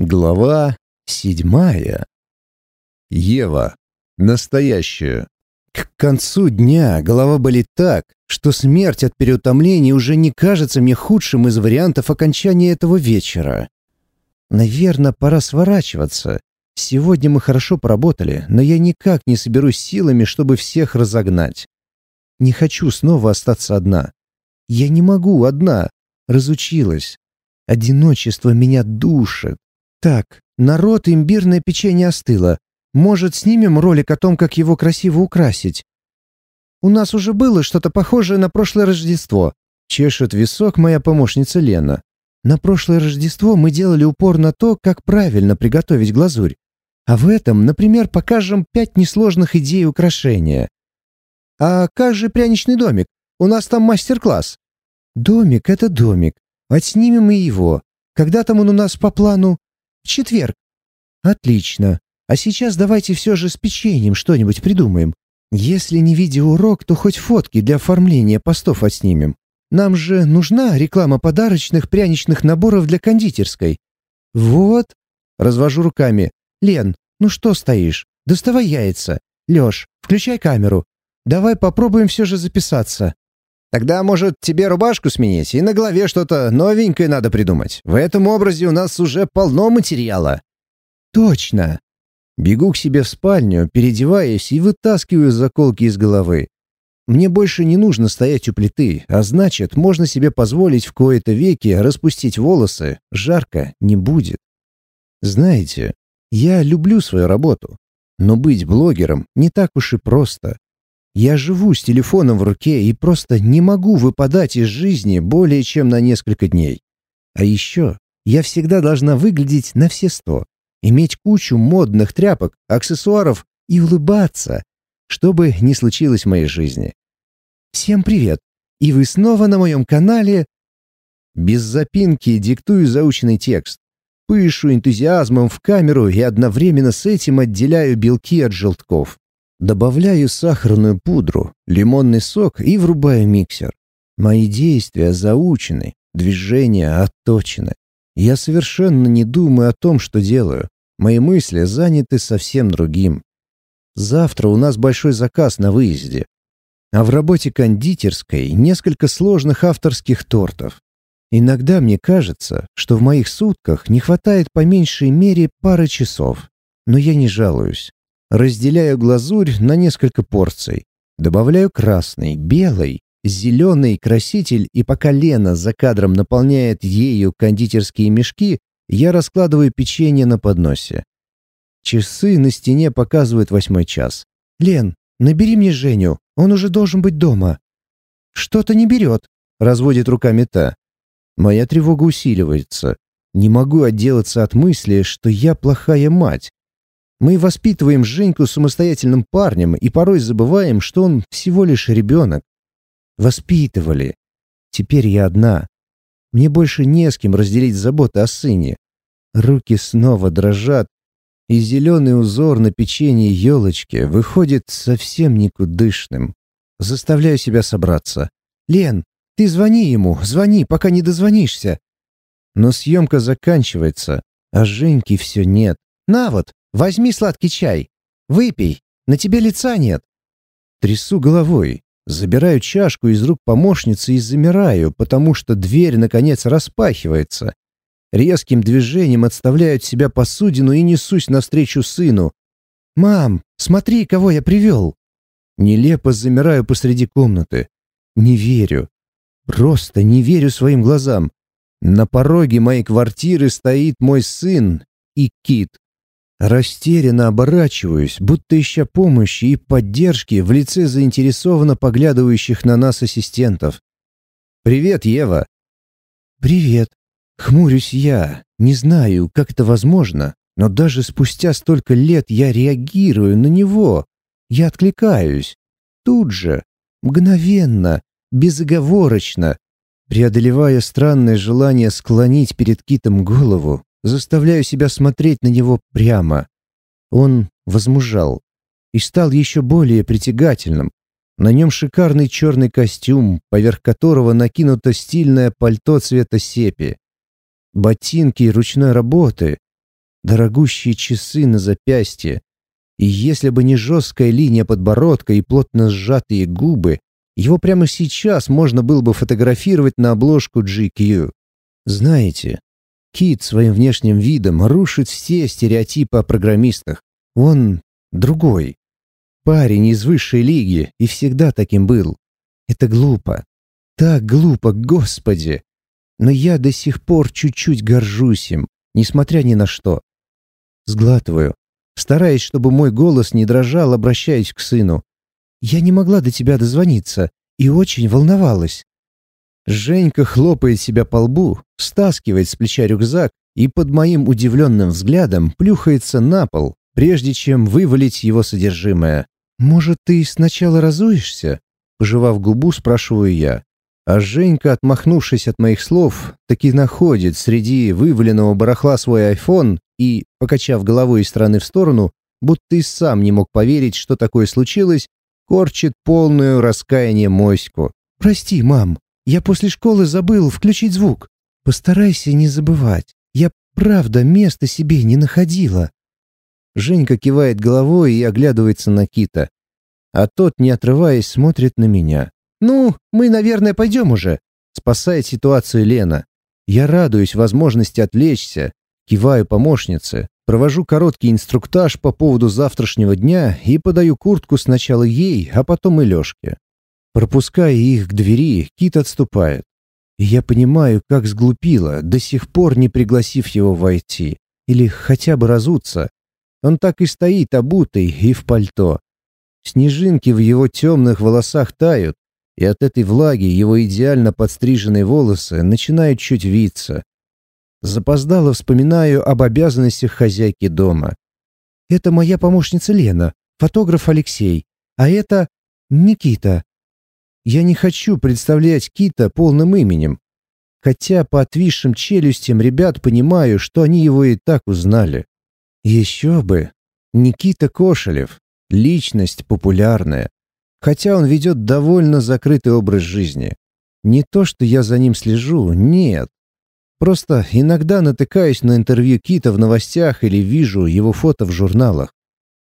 Глава седьмая. Ева. Настоящая. К концу дня голова болит так, что смерть от переутомления уже не кажется мне худшим из вариантов окончания этого вечера. Наверное, пора сворачиваться. Сегодня мы хорошо поработали, но я никак не соберусь силами, чтобы всех разогнать. Не хочу снова остаться одна. Я не могу одна. Разучилась. Одиночество меня душит. Так, народ, имбирное печенье остыло. Может, снимем ролик о том, как его красиво украсить? У нас уже было что-то похожее на прошлое Рождество. Чешет висок моя помощница Лена. На прошлое Рождество мы делали упор на то, как правильно приготовить глазурь. А в этом, например, покажем пять несложных идей украшения. А как же пряничный домик? У нас там мастер-класс. Домик — это домик. Отснимем и его. Когда там он у нас по плану? Четверг. Отлично. А сейчас давайте все же с печеньем что-нибудь придумаем. Если не видеоурок, то хоть фотки для оформления постов отснимем. Нам же нужна реклама подарочных пряничных наборов для кондитерской. Вот. Развожу руками. Лен, ну что стоишь? Доставай яйца. Лёш, включай камеру. Давай попробуем все же записаться. Тогда, может, тебе рубашку сменить, и на голове что-то новенькое надо придумать. В этом образе у нас уже полно материала». «Точно!» Бегу к себе в спальню, переодеваюсь и вытаскиваю заколки из головы. Мне больше не нужно стоять у плиты, а значит, можно себе позволить в кои-то веки распустить волосы, жарко не будет. Знаете, я люблю свою работу, но быть блогером не так уж и просто. Я живу с телефоном в руке и просто не могу выпадать из жизни более чем на несколько дней. А еще я всегда должна выглядеть на все сто, иметь кучу модных тряпок, аксессуаров и улыбаться, что бы ни случилось в моей жизни. Всем привет! И вы снова на моем канале... Без запинки диктую заученный текст. Пышу энтузиазмом в камеру и одновременно с этим отделяю белки от желтков. Добавляю сахарную пудру, лимонный сок и врубаю миксер. Мои действия заучены, движения отточены. Я совершенно не думаю о том, что делаю. Мои мысли заняты совсем другим. Завтра у нас большой заказ на выезде. А в работе кондитерской несколько сложных авторских тортов. Иногда мне кажется, что в моих сутках не хватает по меньшей мере пары часов. Но я не жалуюсь. Разделяю глазурь на несколько порций. Добавляю красный, белый, зеленый краситель, и пока Лена за кадром наполняет ею кондитерские мешки, я раскладываю печенье на подносе. Часы на стене показывают восьмой час. «Лен, набери мне Женю, он уже должен быть дома». «Что-то не берет», — разводит руками та. Моя тревога усиливается. Не могу отделаться от мысли, что я плохая мать. Мы воспитываем Женьку самостоятельным парнем и порой забываем, что он всего лишь ребенок. Воспитывали. Теперь я одна. Мне больше не с кем разделить заботы о сыне. Руки снова дрожат, и зеленый узор на печенье елочки выходит совсем никудышным. Заставляю себя собраться. «Лен, ты звони ему, звони, пока не дозвонишься». Но съемка заканчивается, а Женьки все нет. «На вот, Возьми сладкий чай. Выпей. На тебе лица нет. Трясу головой. Забираю чашку из рук помощницы и замираю, потому что дверь, наконец, распахивается. Резким движением отставляю от себя посудину и несусь навстречу сыну. «Мам, смотри, кого я привел!» Нелепо замираю посреди комнаты. Не верю. Просто не верю своим глазам. На пороге моей квартиры стоит мой сын и Кит. Растерянно оборачиваюсь, будто ища помощи и поддержки в лице заинтересованно поглядывающих на нас ассистентов. «Привет, Ева!» «Привет!» Хмурюсь я. Не знаю, как это возможно, но даже спустя столько лет я реагирую на него. Я откликаюсь. Тут же, мгновенно, безоговорочно, преодолевая странное желание склонить перед китом голову, заставляю себя смотреть на него прямо. Он возмужал и стал еще более притягательным. На нем шикарный черный костюм, поверх которого накинуто стильное пальто цвета сепи. Ботинки ручной работы, дорогущие часы на запястье. И если бы не жесткая линия подбородка и плотно сжатые губы, его прямо сейчас можно было бы фотографировать на обложку GQ. Знаете, Кит своим внешним видом рушит все стереотипы о программистах. Он другой. Парень из высшей лиги и всегда таким был. Это глупо. Так глупо, господи. Но я до сих пор чуть-чуть горжусь им, несмотря ни на что. Сглатываю, стараясь, чтобы мой голос не дрожал, обращаясь к сыну. Я не могла до тебя дозвониться и очень волновалась. Женька хлопает себя по лбу, стаскивает с плеча рюкзак и под моим удивленным взглядом плюхается на пол, прежде чем вывалить его содержимое. «Может, ты сначала разуешься?» Пожевав губу, спрашиваю я. А Женька, отмахнувшись от моих слов, таки находит среди вываленного барахла свой айфон и, покачав головой из стороны в сторону, будто и сам не мог поверить, что такое случилось, корчит полную раскаяние моську. «Прости, мам, я после школы забыл включить звук. Постарайся не забывать. Я правда места себе не находила». Женька кивает головой и оглядывается на Кита. А тот, не отрываясь, смотрит на меня. «Ну, мы, наверное, пойдем уже», — спасает ситуацию Лена. Я радуюсь возможности отвлечься, киваю помощнице, провожу короткий инструктаж по поводу завтрашнего дня и подаю куртку сначала ей, а потом и Лешке. Пропуская их к двери, Кит отступает. Я понимаю, как сглупила, до сих пор не пригласив его войти. Или хотя бы разуться. Он так и стоит обутый и в пальто. Снежинки в его темных волосах тают, и от этой влаги его идеально подстриженные волосы начинают чуть виться. Запоздало вспоминаю об обязанностях хозяйки дома. Это моя помощница Лена, фотограф Алексей, а это Никита. Я не хочу представлять Кита полным именем, хотя по отвисшим челюстям ребят понимаю, что они его и так узнали. Еще бы. Никита Кошелев. Личность популярная хотя он ведет довольно закрытый образ жизни. Не то, что я за ним слежу, нет. Просто иногда натыкаюсь на интервью Кита в новостях или вижу его фото в журналах.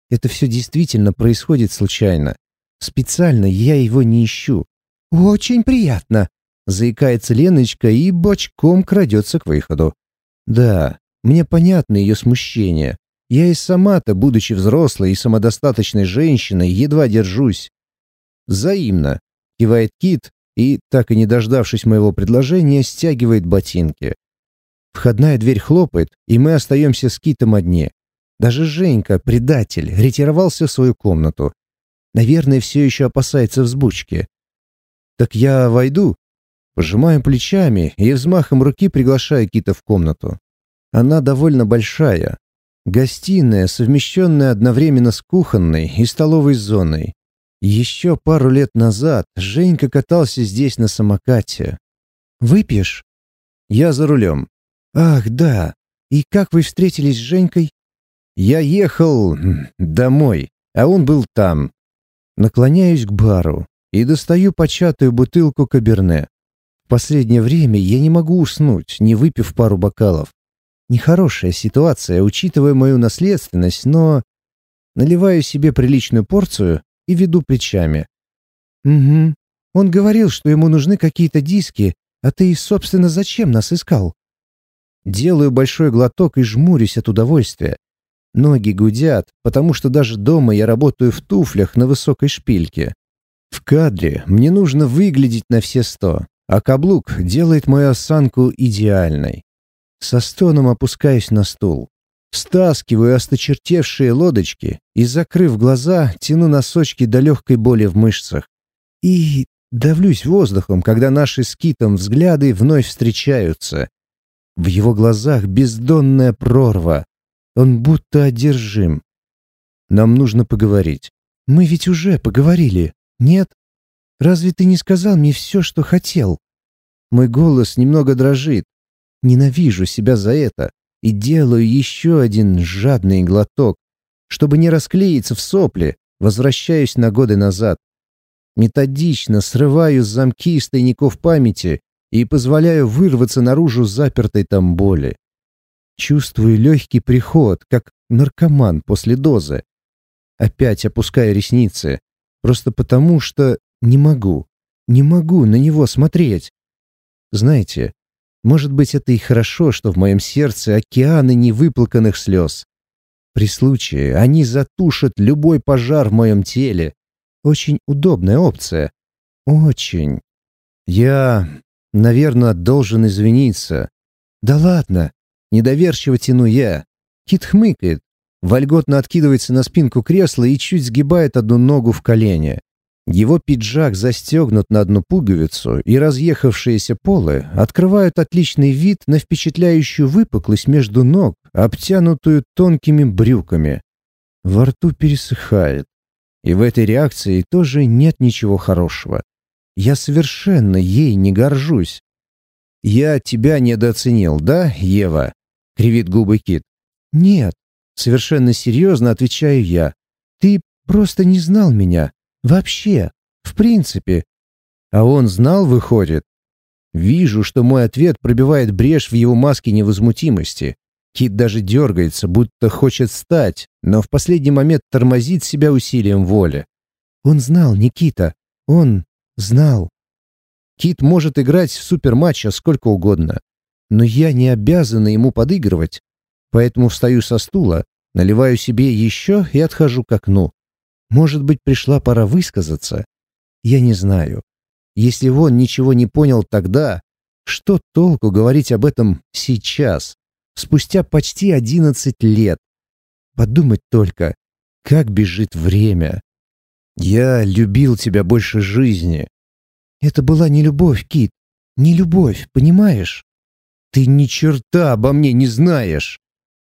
Это все действительно происходит случайно. Специально я его не ищу. «Очень приятно», — заикается Леночка и бочком крадется к выходу. «Да, мне понятно ее смущение. Я и сама-то, будучи взрослой и самодостаточной женщиной, едва держусь. «Взаимно», — кивает Кит и, так и не дождавшись моего предложения, стягивает ботинки. Входная дверь хлопает, и мы остаемся с Китом одни. Даже Женька, предатель, ретировался в свою комнату. Наверное, все еще опасается взбучки. «Так я войду?» Пожимаю плечами и взмахом руки приглашаю Кита в комнату. Она довольно большая. Гостиная, совмещенная одновременно с кухонной и столовой зоной. Еще пару лет назад Женька катался здесь на самокате. «Выпьешь?» «Я за рулем». «Ах, да. И как вы встретились с Женькой?» «Я ехал домой, а он был там». Наклоняюсь к бару и достаю початую бутылку каберне. В последнее время я не могу уснуть, не выпив пару бокалов. Нехорошая ситуация, учитывая мою наследственность, но... Наливаю себе приличную порцию и веду плечами. «Угу. Он говорил, что ему нужны какие-то диски, а ты, собственно, зачем нас искал?» Делаю большой глоток и жмурюсь от удовольствия. Ноги гудят, потому что даже дома я работаю в туфлях на высокой шпильке. В кадре мне нужно выглядеть на все сто, а каблук делает мою осанку идеальной. Со стоном опускаюсь на стул. Стаскиваю осточертевшие лодочки и, закрыв глаза, тяну носочки до легкой боли в мышцах. И давлюсь воздухом, когда наши с Китом взгляды вновь встречаются. В его глазах бездонная прорва. Он будто одержим. Нам нужно поговорить. Мы ведь уже поговорили, нет? Разве ты не сказал мне все, что хотел? Мой голос немного дрожит. Ненавижу себя за это и делаю еще один жадный глоток. Чтобы не расклеиться в сопли, возвращаюсь на годы назад. Методично срываю замки из тайников памяти и позволяю вырваться наружу запертой там боли. Чувствую легкий приход, как наркоман после дозы. Опять опускаю ресницы, просто потому что не могу, не могу на него смотреть. Знаете, может быть, это и хорошо, что в моем сердце океаны невыплаканных слез. При случае они затушат любой пожар в моем теле. Очень удобная опция. Очень. Я, наверное, должен извиниться. Да ладно. Недоверчиво тяну я. Кит хмыкает, вольготно откидывается на спинку кресла и чуть сгибает одну ногу в колени. Его пиджак застегнут на одну пуговицу, и разъехавшиеся полы открывают отличный вид на впечатляющую выпуклость между ног, обтянутую тонкими брюками. Во рту пересыхает. И в этой реакции тоже нет ничего хорошего. Я совершенно ей не горжусь. «Я тебя недооценил, да, Ева?» — кривит губы Кит. «Нет», — совершенно серьезно отвечаю я. «Ты просто не знал меня. Вообще. В принципе». А он знал, выходит. Вижу, что мой ответ пробивает брешь в его маске невозмутимости. Кит даже дергается, будто хочет встать, но в последний момент тормозит себя усилием воли. Он знал, Никита. Он знал. Кит может играть в суперматча сколько угодно, но я не обязана ему подыгрывать. Поэтому встаю со стула, наливаю себе еще и отхожу к окну. Может быть, пришла пора высказаться? Я не знаю. Если он ничего не понял тогда, что толку говорить об этом сейчас, спустя почти одиннадцать лет? Подумать только, как бежит время. Я любил тебя больше жизни, это была не любовь, Кит. Не любовь, понимаешь? Ты ни черта обо мне не знаешь.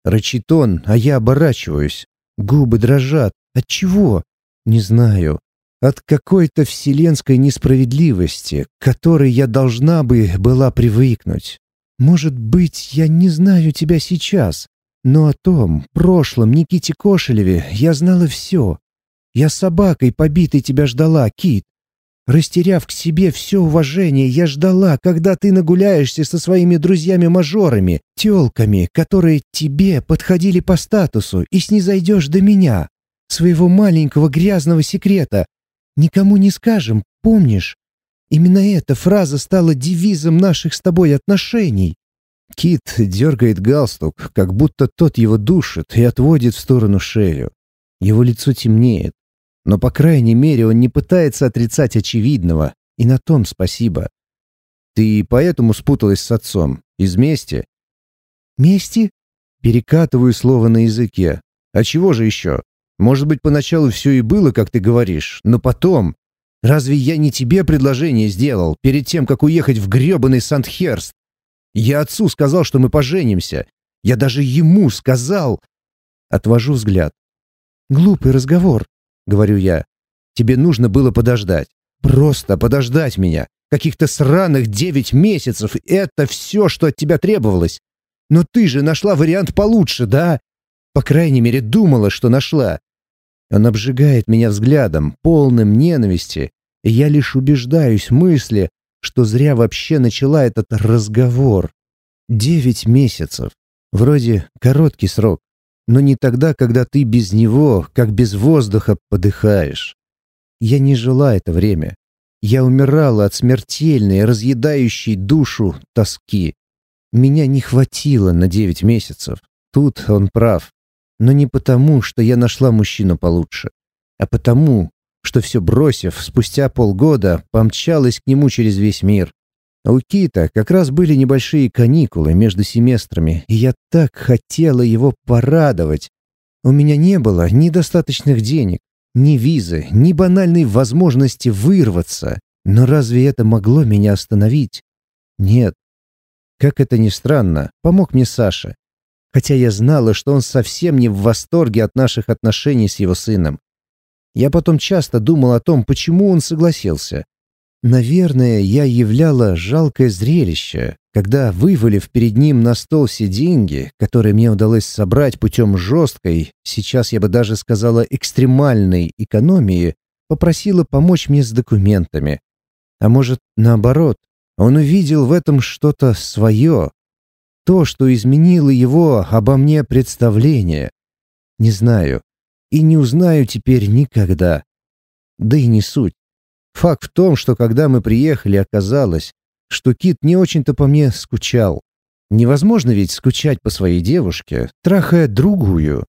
Рычит он, а я оборачиваюсь. Губы дрожат. От чего? Не знаю. От какой-то вселенской несправедливости, к которой я должна бы была привыкнуть. Может быть, я не знаю тебя сейчас, но о том, прошлом Никите Кошелеве я знала все. Я собакой побитой тебя ждала, Кит. Растеряв к себе все уважение, я ждала, когда ты нагуляешься со своими друзьями-мажорами, тёлками, которые тебе подходили по статусу, и снизойдешь до меня, своего маленького грязного секрета. Никому не скажем, помнишь? Именно эта фраза стала девизом наших с тобой отношений. Кит дергает галстук, как будто тот его душит и отводит в сторону шею. Его лицо темнеет, но, по крайней мере, он не пытается отрицать очевидного, и на том спасибо. Ты поэтому спуталась с отцом? Из мести? Мести? Перекатываю слово на языке. А чего же еще? Может быть, поначалу все и было, как ты говоришь, но потом... Разве я не тебе предложение сделал, перед тем, как уехать в гребаный Сандхерст? Я отцу сказал, что мы поженимся. Я даже ему сказал. Отвожу взгляд. Глупый разговор. — говорю я. «Тебе нужно было подождать. Просто подождать меня. Каких-то сраных девять месяцев. Это все, что от тебя требовалось. Но ты же нашла вариант получше, да? По крайней мере, думала, что нашла. Он обжигает меня взглядом, полным ненависти, и я лишь убеждаюсь в мысли, что зря вообще начала этот разговор. Девять месяцев. Вроде короткий срок но не тогда, когда ты без него, как без воздуха, подыхаешь. Я не жила это время. Я умирала от смертельной, разъедающей душу тоски. Меня не хватило на девять месяцев. Тут он прав. Но не потому, что я нашла мужчину получше, а потому, что все бросив, спустя полгода помчалась к нему через весь мир. А у Кита как раз были небольшие каникулы между семестрами, и я так хотела его порадовать. У меня не было ни достаточных денег, ни визы, ни банальной возможности вырваться. Но разве это могло меня остановить? Нет. Как это ни странно, помог мне Саша. Хотя я знала, что он совсем не в восторге от наших отношений с его сыном. Я потом часто думал о том, почему он согласился. Наверное, я являла жалкое зрелище, когда, вывалив перед ним на стол все деньги, которые мне удалось собрать путем жесткой, сейчас я бы даже сказала экстремальной экономии, попросила помочь мне с документами. А может, наоборот, он увидел в этом что-то свое. То, что изменило его обо мне представление. Не знаю. И не узнаю теперь никогда. Да и не суть. Факт в том, что когда мы приехали, оказалось, что Кит не очень-то по мне скучал. Невозможно ведь скучать по своей девушке, трахая другую.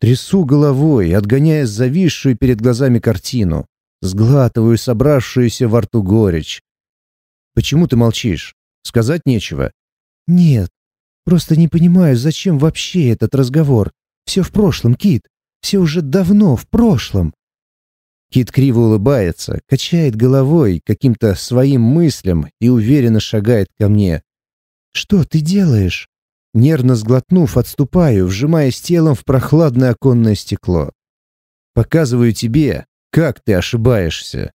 Трясу головой, отгоняя зависшую перед глазами картину. Сглатываю собравшуюся во рту горечь. «Почему ты молчишь? Сказать нечего?» «Нет. Просто не понимаю, зачем вообще этот разговор. Все в прошлом, Кит. Все уже давно в прошлом». Кит криво улыбается, качает головой каким-то своим мыслям и уверенно шагает ко мне. «Что ты делаешь?» Нервно сглотнув, отступаю, вжимаясь телом в прохладное оконное стекло. «Показываю тебе, как ты ошибаешься».